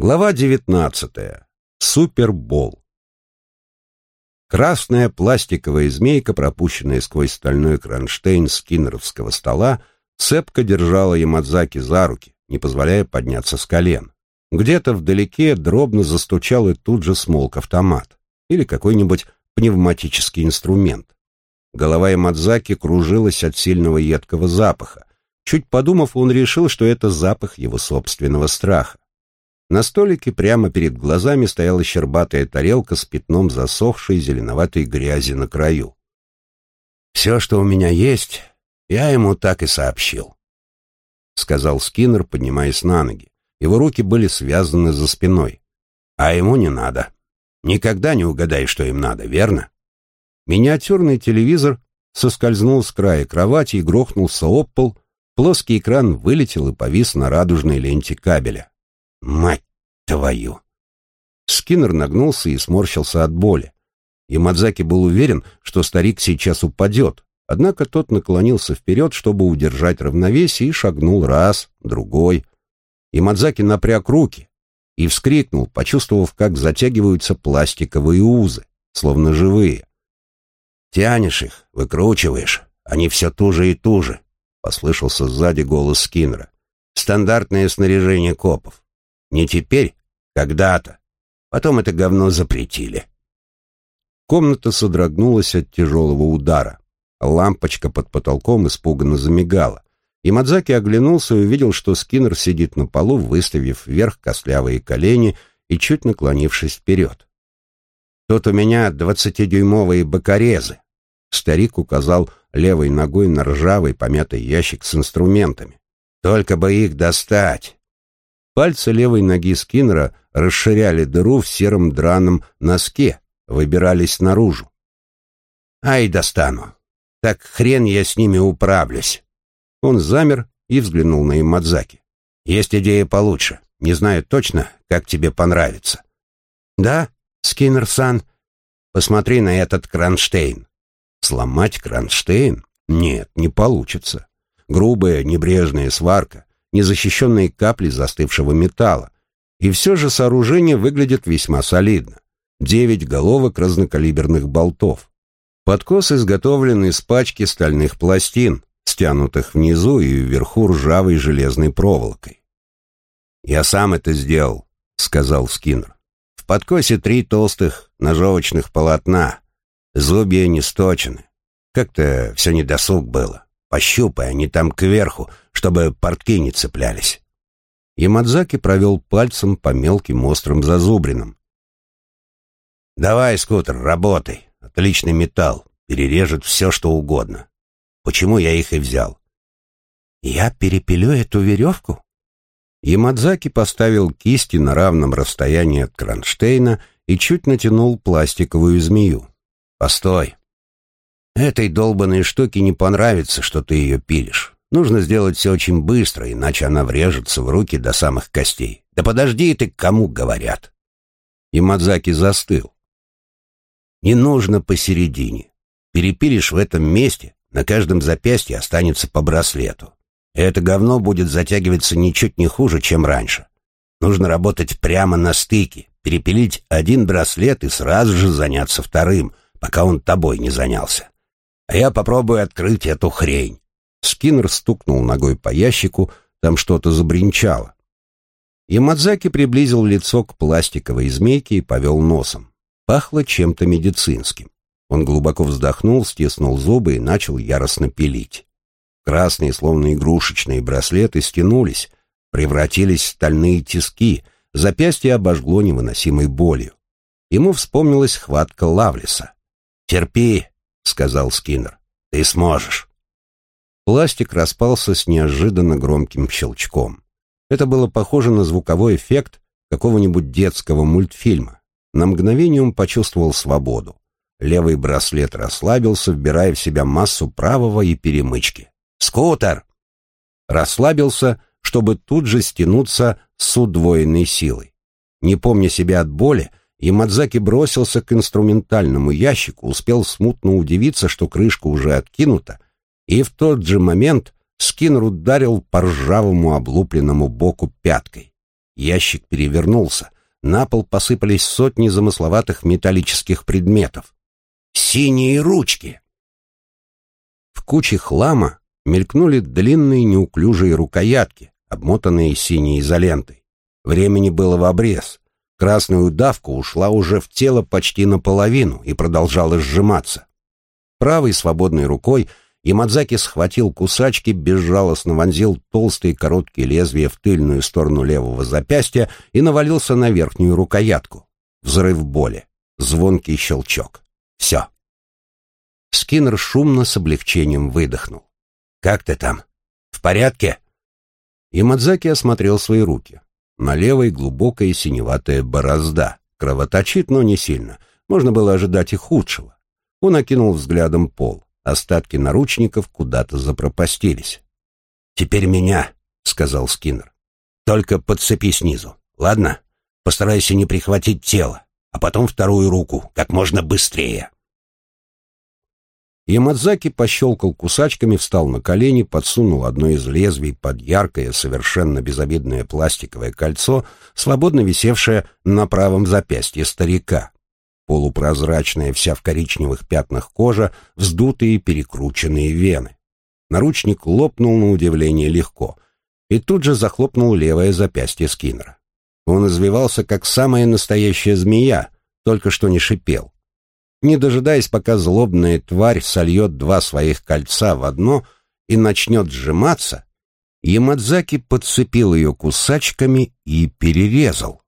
Глава 19. Супербол. Красная пластиковая змейка, пропущенная сквозь стальной кронштейн скиннеровского стола, цепко держала Ямадзаки за руки, не позволяя подняться с колен. Где-то вдалеке дробно застучал и тут же смолк автомат или какой-нибудь пневматический инструмент. Голова Ямадзаки кружилась от сильного едкого запаха. Чуть подумав, он решил, что это запах его собственного страха. На столике прямо перед глазами стояла щербатая тарелка с пятном засохшей зеленоватой грязи на краю. «Все, что у меня есть, я ему так и сообщил», — сказал Скиннер, поднимаясь на ноги. Его руки были связаны за спиной. «А ему не надо. Никогда не угадай, что им надо, верно?» Миниатюрный телевизор соскользнул с края кровати и грохнулся об пол, плоский экран вылетел и повис на радужной ленте кабеля. Мать твою! Скиннер нагнулся и сморщился от боли. Ямадзаки был уверен, что старик сейчас упадет, однако тот наклонился вперед, чтобы удержать равновесие, и шагнул раз, другой. Ямадзаки напряг руки и вскрикнул, почувствовав, как затягиваются пластиковые узы, словно живые. «Тянешь их, выкручиваешь, они все туже и туже», — послышался сзади голос Скиннера. «Стандартное снаряжение копов. Не теперь, когда-то. Потом это говно запретили. Комната содрогнулась от тяжелого удара. Лампочка под потолком испуганно замигала. И Мадзаки оглянулся и увидел, что Скиннер сидит на полу, выставив вверх костлявые колени и чуть наклонившись вперед. «Тут у меня двадцатидюймовые бокорезы». Старик указал левой ногой на ржавый помятый ящик с инструментами. «Только бы их достать!» Пальцы левой ноги Скиннера расширяли дыру в сером драном носке, выбирались наружу. «Ай, достану! Так хрен я с ними управлюсь!» Он замер и взглянул на Имадзаки. «Есть идея получше. Не знаю точно, как тебе понравится». «Да, Скиннер-сан, посмотри на этот кронштейн». «Сломать кронштейн? Нет, не получится. Грубая, небрежная сварка незащищенные капли застывшего металла. И все же сооружение выглядит весьма солидно. Девять головок разнокалиберных болтов. Подкос изготовлен из пачки стальных пластин, стянутых внизу и вверху ржавой железной проволокой. «Я сам это сделал», — сказал Скиннер. «В подкосе три толстых ножовочных полотна. Зубья не сточены. Как-то все недосуг было. Пощупай, они там кверху, чтобы портки не цеплялись. Ямадзаки провел пальцем по мелким острым зазубринам. «Давай, скутер, работай. Отличный металл. Перережет все, что угодно. Почему я их и взял?» «Я перепилю эту веревку?» Ямадзаки поставил кисти на равном расстоянии от кронштейна и чуть натянул пластиковую змею. «Постой. Этой долбанной штуке не понравится, что ты ее пилишь. Нужно сделать все очень быстро, иначе она врежется в руки до самых костей. Да подожди ты, кому говорят. И Мадзаки застыл. Не нужно посередине. Перепилишь в этом месте, на каждом запястье останется по браслету. И это говно будет затягиваться ничуть не хуже, чем раньше. Нужно работать прямо на стыке, перепилить один браслет и сразу же заняться вторым, пока он тобой не занялся а я попробую открыть эту хрень». Скиннер стукнул ногой по ящику, там что-то забринчало. Ямадзаки приблизил лицо к пластиковой змейке и повел носом. Пахло чем-то медицинским. Он глубоко вздохнул, стиснул зубы и начал яростно пилить. Красные, словно игрушечные браслеты, стянулись, превратились в стальные тиски, запястье обожгло невыносимой болью. Ему вспомнилась хватка Лавлиса. «Терпи, сказал Скиннер. «Ты сможешь». Пластик распался с неожиданно громким щелчком. Это было похоже на звуковой эффект какого-нибудь детского мультфильма. На мгновение он почувствовал свободу. Левый браслет расслабился, вбирая в себя массу правого и перемычки. «Скутер!» Расслабился, чтобы тут же стянуться с удвоенной силой. Не помня себя от боли, Ямадзаки бросился к инструментальному ящику, успел смутно удивиться, что крышка уже откинута, и в тот же момент Скиннер ударил по ржавому облупленному боку пяткой. Ящик перевернулся. На пол посыпались сотни замысловатых металлических предметов. Синие ручки! В куче хлама мелькнули длинные неуклюжие рукоятки, обмотанные синей изолентой. Времени было в обрез. Красная удавка ушла уже в тело почти наполовину и продолжала сжиматься. Правой свободной рукой Ямадзаки схватил кусачки, безжалостно вонзил толстые короткие лезвия в тыльную сторону левого запястья и навалился на верхнюю рукоятку. Взрыв боли. Звонкий щелчок. Все. Скиннер шумно с облегчением выдохнул. «Как ты там? В порядке?» Ямадзаки осмотрел свои руки. На левой глубокая синеватая борозда. Кровоточит, но не сильно. Можно было ожидать и худшего. Он окинул взглядом пол. Остатки наручников куда-то запропастились. «Теперь меня», — сказал Скиннер. «Только подцепи снизу, ладно? Постарайся не прихватить тело, а потом вторую руку, как можно быстрее». Ямадзаки пощелкал кусачками, встал на колени, подсунул одно из лезвий под яркое, совершенно безобидное пластиковое кольцо, свободно висевшее на правом запястье старика. Полупрозрачная, вся в коричневых пятнах кожа, вздутые перекрученные вены. Наручник лопнул на удивление легко, и тут же захлопнул левое запястье Скиннера. Он извивался, как самая настоящая змея, только что не шипел. Не дожидаясь, пока злобная тварь сольет два своих кольца в одно и начнет сжиматься, Ямадзаки подцепил ее кусачками и перерезал.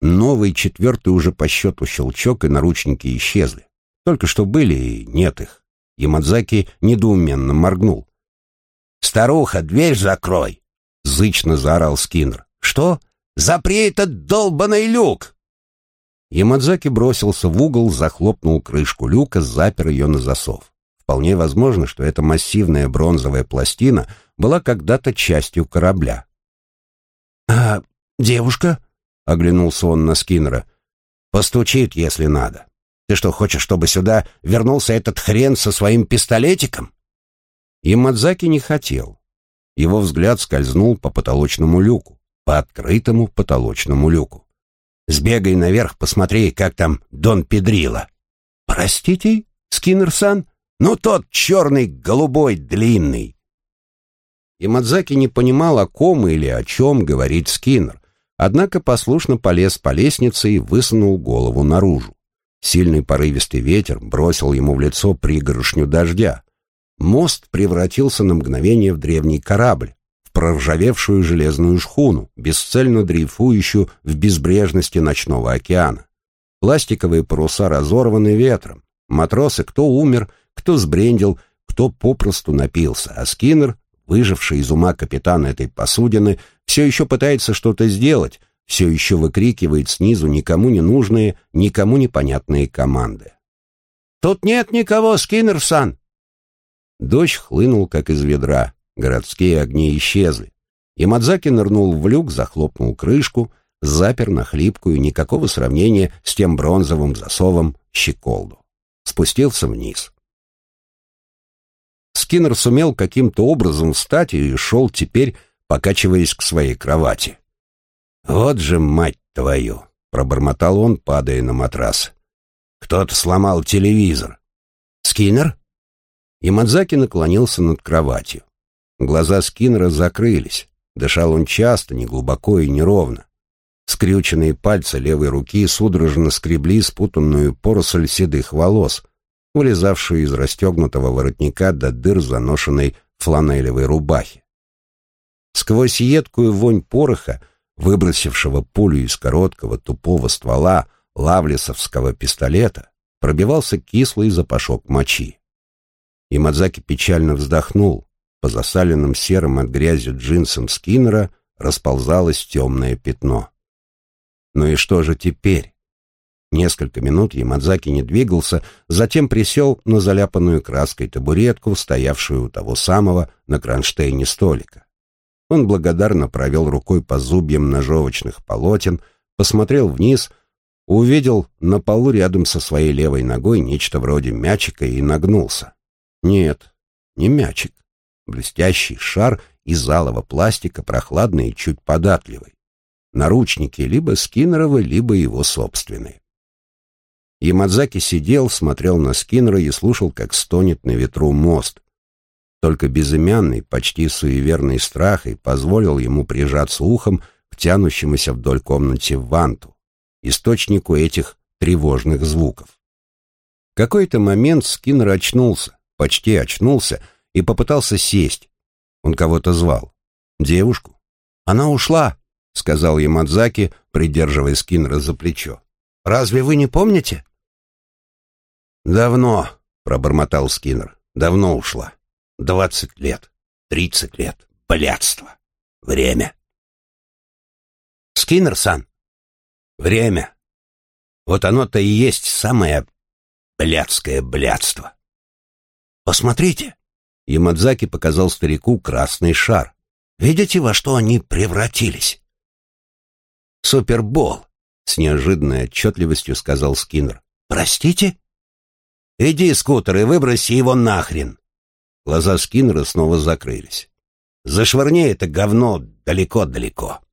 Новый, четвертый уже по счету щелчок, и наручники исчезли. Только что были, и нет их. Ямадзаки недоуменно моргнул. «Старуха, дверь закрой!» — зычно заорал Скиннер. «Что? Запри этот долбаный люк!» Ямадзаки бросился в угол, захлопнул крышку люка, запер ее на засов. Вполне возможно, что эта массивная бронзовая пластина была когда-то частью корабля. «А девушка?» — оглянулся он на Скиннера. «Постучит, если надо. Ты что, хочешь, чтобы сюда вернулся этот хрен со своим пистолетиком?» Ямадзаки не хотел. Его взгляд скользнул по потолочному люку, по открытому потолочному люку. «Сбегай наверх, посмотри, как там Дон Педрила». «Простите, Скиннер-сан? Ну, тот черный, голубой, длинный». Ямадзаки не понимал, о ком или о чем говорит Скиннер, Однако послушно полез по лестнице и высунул голову наружу. Сильный порывистый ветер бросил ему в лицо пригоршню дождя. Мост превратился на мгновение в древний корабль, в проржавевшую железную шхуну, бесцельно дрейфующую в безбрежности ночного океана. Пластиковые паруса разорваны ветром. Матросы кто умер, кто сбрендил, кто попросту напился, а Скиннер выживший из ума капитан этой посудины, все еще пытается что-то сделать, все еще выкрикивает снизу никому не нужные, никому непонятные команды. «Тут нет никого, Скиннер-сан!» Дождь хлынул, как из ведра, городские огни исчезли. Ямадзаки нырнул в люк, захлопнул крышку, запер на хлипкую, никакого сравнения с тем бронзовым засовом щеколду. Спустился вниз. Скиннер сумел каким-то образом встать и шел теперь, покачиваясь к своей кровати. «Вот же мать твою!» — пробормотал он, падая на матрас. «Кто-то сломал телевизор». «Скиннер?» Ямадзаки наклонился над кроватью. Глаза Скиннера закрылись. Дышал он часто, неглубоко и неровно. Скрюченные пальцы левой руки судорожно скребли спутанную поросль седых волос — вылезавшую из расстегнутого воротника до дыр заношенной фланелевой рубахи. Сквозь едкую вонь пороха, выбросившего пулю из короткого тупого ствола лавлесовского пистолета, пробивался кислый запашок мочи. И Мадзаки печально вздохнул. По засаленным серым от грязи джинсам Скиннера расползалось темное пятно. Ну и что же теперь? Несколько минут Ямадзаки не двигался, затем присел на заляпанную краской табуретку, стоявшую у того самого на кронштейне столика. Он благодарно провел рукой по зубьям ножовочных полотен, посмотрел вниз, увидел на полу рядом со своей левой ногой нечто вроде мячика и нагнулся. Нет, не мячик. Блестящий шар из алого пластика, прохладный и чуть податливый. Наручники либо Скиннеровы, либо его собственные. Ямадзаки сидел, смотрел на Скиннера и слушал, как стонет на ветру мост. Только безымянный, почти суеверный страх и позволил ему прижаться ухом к тянущемуся вдоль комнате ванту, источнику этих тревожных звуков. В какой-то момент Скиннер очнулся, почти очнулся, и попытался сесть. Он кого-то звал. Девушку. «Она ушла», — сказал Ямадзаки, придерживая Скиннера за плечо. «Разве вы не помните?» «Давно», — пробормотал Скиннер. «Давно ушла. Двадцать лет. Тридцать лет. Блядство. Время». «Скиннер-сан?» «Время. Вот оно-то и есть самое блядское блядство». «Посмотрите!» Ямадзаки показал старику красный шар. «Видите, во что они превратились?» «Супербол!» — с неожиданной отчетливостью сказал Скиннер. «Простите?» «Иди, скутер, и выброси его нахрен!» Глаза Скиннера снова закрылись. «Зашвырни это говно далеко-далеко!»